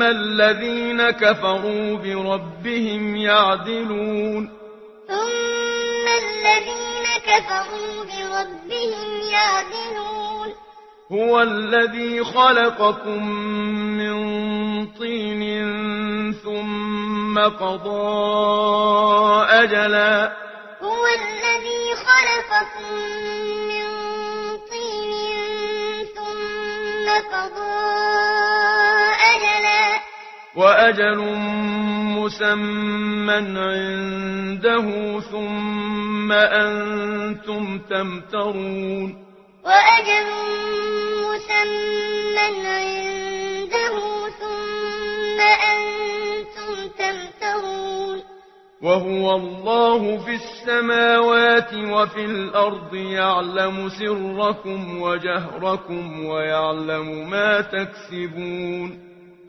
ثم الذين كفروا بربهم يعدلون ثم الذين كفروا بربهم يعدلون هو الذي خلقكم من طين ثم قضى أجلا هو الذي خلقكم من طين ثم قضى وأجل مسمى عنده ثم أنتم تمترون وأجل مسمى عنده ثم أنتم تمترون وهو الله في السماوات وفي الأرض يعلم سركم وجهركم ويعلم ما تكسبون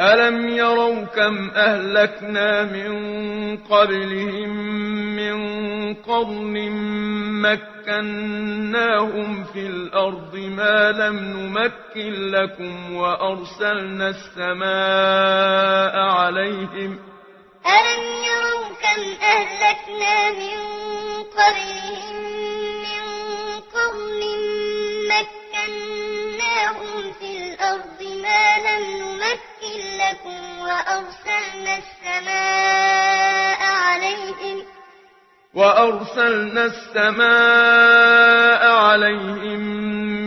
ألم يروا كم أهلكنا من قبلهم من قرن مكناهم في الأرض ما لم نمكن لكم وأرسلنا السماء عليهم ألم يروا كم أهلكنا من قبلهم من قرن مكناهم في الأرض ما لم نمكن لكم وأرسلنا السماء عليهم وأرسلنا السماء عليهم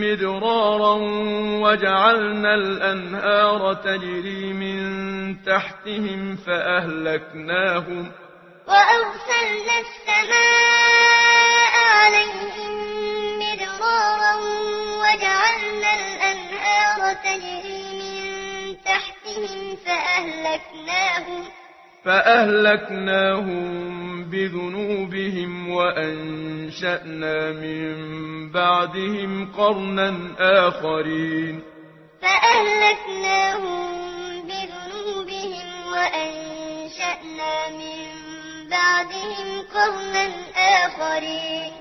مدرارا وجعلنا الأنهار تجري من تحتهم فأهلكناهم وأرسلنا السماء عليهم مدرارا وجعلنا الأنهار تجري بِذُنُوبِهِمْ فَأَهْلَكْنَاهُمْ. فأهلكناهم بذنوبهم وأنشأنا من بعدهم قرنا آخرين. فأهلكناهم بذنوبهم وأنشأنا من بعدهم قرنا آخرين.